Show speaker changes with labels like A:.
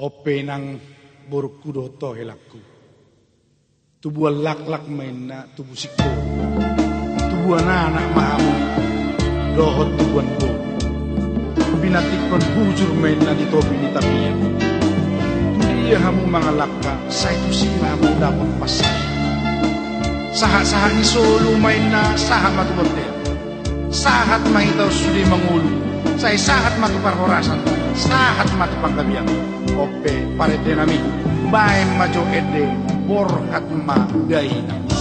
A: Ope nang buruk kudoto helakku. Tubuh lak-lak main na tubuh sikko. Tubuh anak mahamu. Dohot tubuhan bo. Binatikon bujur main na di tobi ni tabiyan. Tudiya hamu mga lakka. Sa ito sila mo dapat pasay. Saha-saha ni solo main na saha matubotel. Sahat mahitaw suli mangulo. Sa isahat matupar horasan. Sahat matupang gabiyan. hoppe pare denami bae majo edde borhatma daina